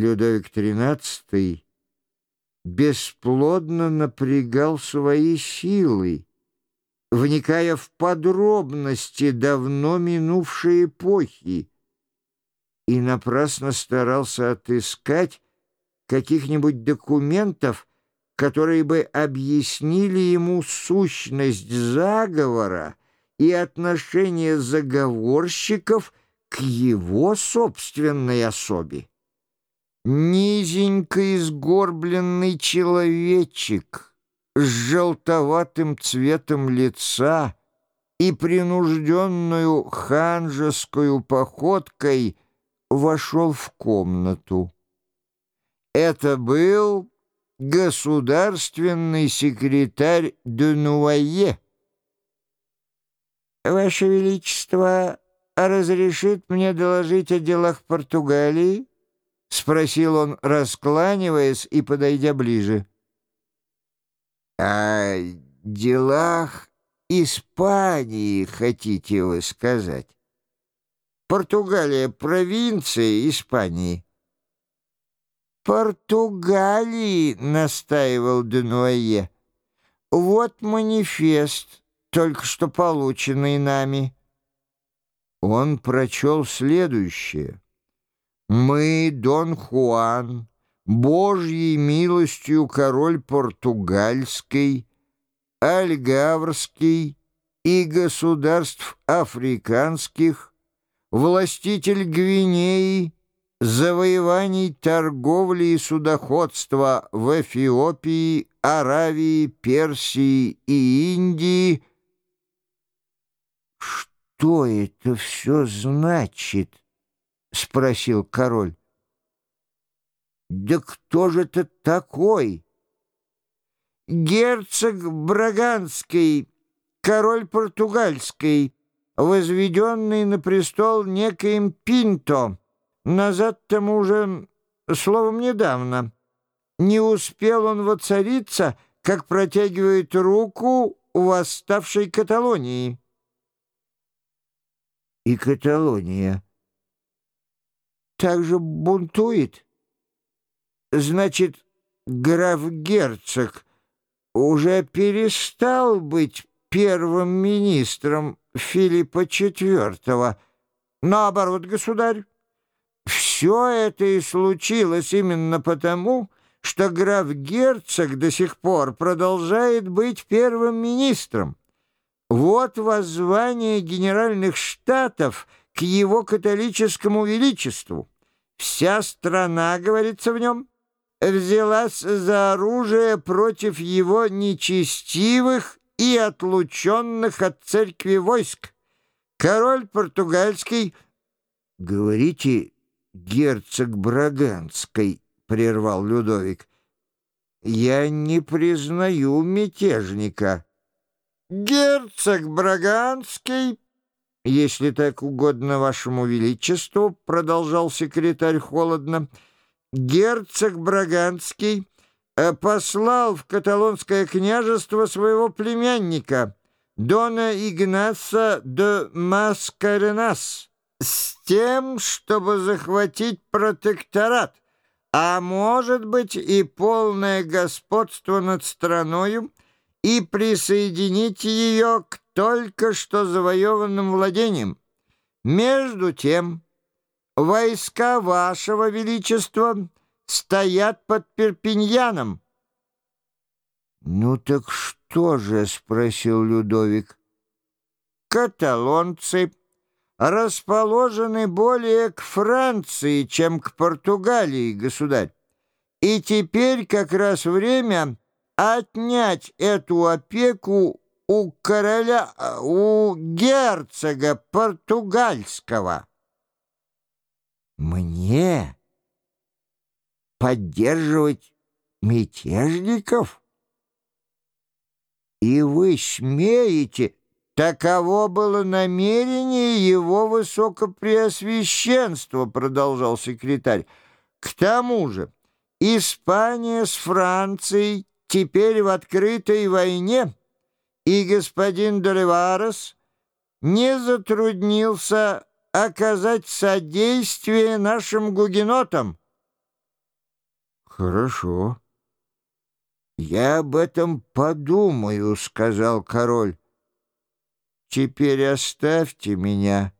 Людовик XIII бесплодно напрягал свои силы, вникая в подробности давно минувшей эпохи, и напрасно старался отыскать каких-нибудь документов, которые бы объяснили ему сущность заговора и отношение заговорщиков к его собственной особе. Низенько изгорбленный человечек с желтоватым цветом лица и принужденную ханжескую походкой вошел в комнату. Это был государственный секретарь Дюнуае. «Ваше Величество разрешит мне доложить о делах Португалии?» — спросил он, раскланиваясь и подойдя ближе. «О делах Испании хотите вы сказать? Португалия — провинция Испании». «Португалии», — настаивал Денуае. «Вот манифест, только что полученный нами». Он прочел следующее. Мы, Дон Хуан, Божьей милостью король португальский, альгаврский и государств африканских, властитель Гвинеи, завоеваний торговли и судоходства в Эфиопии, Аравии, Персии и Индии. Что это все значит? — спросил король. «Да кто же ты такой?» «Герцог Браганский, король португальский, возведенный на престол некоим Пинто, назад тому уже, словом, недавно. Не успел он воцариться, как протягивает руку восставшей Каталонии». «И Каталония?» Также бунтует? Значит, граф-герцог уже перестал быть первым министром Филиппа IV. Наоборот, государь, все это и случилось именно потому, что граф-герцог до сих пор продолжает быть первым министром. Вот воззвание генеральных штатов к его католическому величеству. Вся страна, говорится в нем, взялась за оружие против его нечестивых и отлученных от церкви войск. Король португальский, говорите, герцог Браганской, прервал Людовик, я не признаю мятежника. Герцог Браганский «Если так угодно вашему величеству», — продолжал секретарь холодно, — «герцог Браганский э, послал в каталонское княжество своего племянника, Дона Игнаса де Маскаренас, с тем, чтобы захватить протекторат, а может быть и полное господство над страною, и присоединить ее к только что завоеванным владением. Между тем, войска вашего величества стоят под Перпиньяном. «Ну так что же?» — спросил Людовик. «Каталонцы расположены более к Франции, чем к Португалии, государь. И теперь как раз время отнять эту опеку у короля, у герцога португальского. Мне поддерживать мятежников? И вы смеете, таково было намерение его высокопреосвященства, продолжал секретарь. К тому же Испания с Францией теперь в открытой войне — и господин Доливарес не затруднился оказать содействие нашим гугенотам. «Хорошо». «Я об этом подумаю», — сказал король. «Теперь оставьте меня».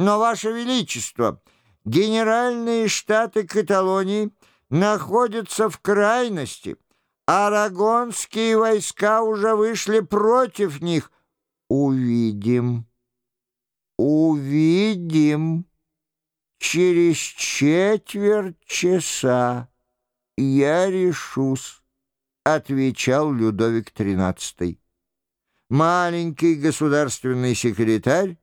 «Но, Ваше Величество, генеральные штаты Каталонии находятся в крайности. Арагонские войска уже вышли против них. Увидим, увидим. Через четверть часа я решусь, — отвечал Людовик XIII. Маленький государственный секретарь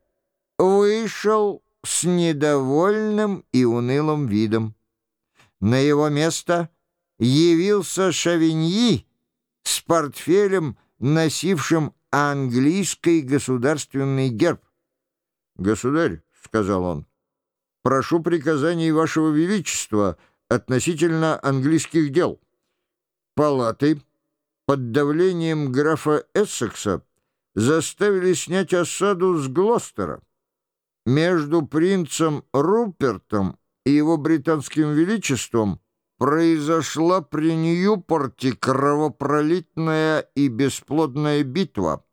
вышел с недовольным и унылым видом. На его место явился Шавиньи с портфелем, носившим английский государственный герб. «Государь», — сказал он, — «прошу приказаний вашего величества относительно английских дел. Палаты под давлением графа Эссекса заставили снять осаду с Глостера. Между принцем Рупертом и его британским величеством произошла при Ньюпорте кровопролитная и бесплодная битва.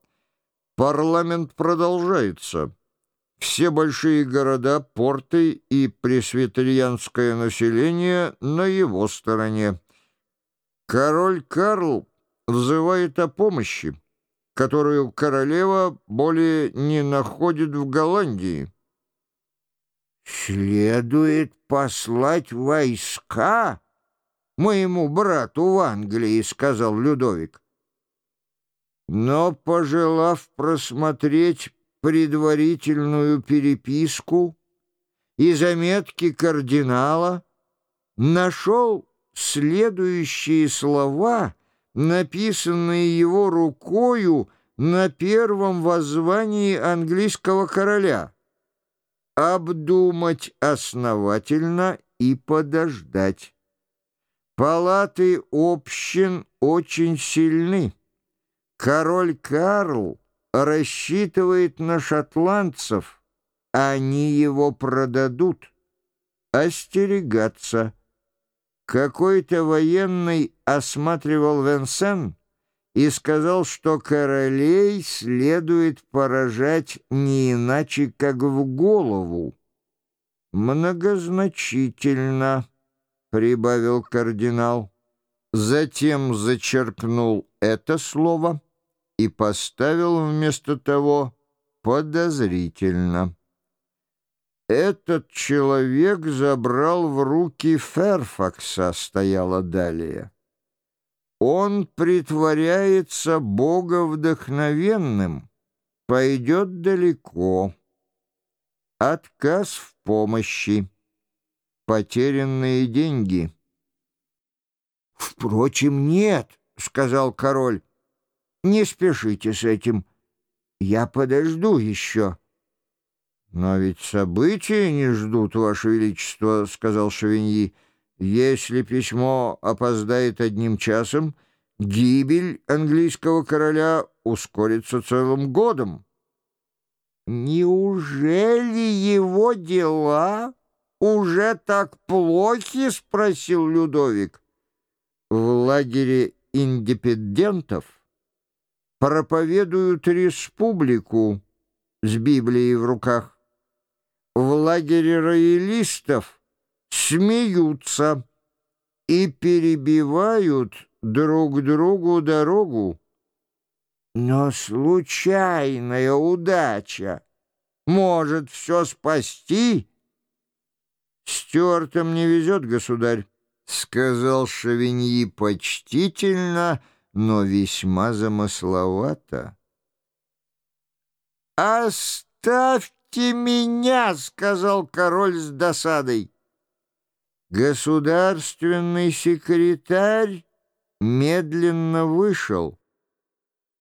Парламент продолжается. Все большие города, порты и пресвитерианское население на его стороне. Король Карл взывает о помощи, которую королева более не находит в Голландии. «Следует послать войска моему брату в Англии», — сказал Людовик. Но, пожелав просмотреть предварительную переписку и заметки кардинала, нашел следующие слова, написанные его рукою на первом воззвании английского короля — обдумать основательно и подождать. Палаты общин очень сильны. Король Карл рассчитывает на шотландцев, они его продадут. Остерегаться. Какой-то военный осматривал Венсен, и сказал, что королей следует поражать не иначе, как в голову. «Многозначительно», — прибавил кардинал. Затем зачеркнул это слово и поставил вместо того «подозрительно». «Этот человек забрал в руки Ферфакса», — стояло далее. Он притворяется боговдохновенным, пойдет далеко. Отказ в помощи, потерянные деньги. «Впрочем, нет», — сказал король, — «не спешите с этим, я подожду еще». «Но ведь события не ждут, Ваше Величество», — сказал Шавиньи. Если письмо опоздает одним часом, гибель английского короля ускорится целым годом. «Неужели его дела уже так плохи?» — спросил Людовик. В лагере индепендентов проповедуют республику с Библией в руках. В лагере роялистов — смеются и перебивают друг другу дорогу. Но случайная удача может все спасти. Стюартам не везет, государь, — сказал Шавиньи почтительно, но весьма замысловато. «Оставьте меня!» — сказал король с досадой. Государственный секретарь медленно вышел.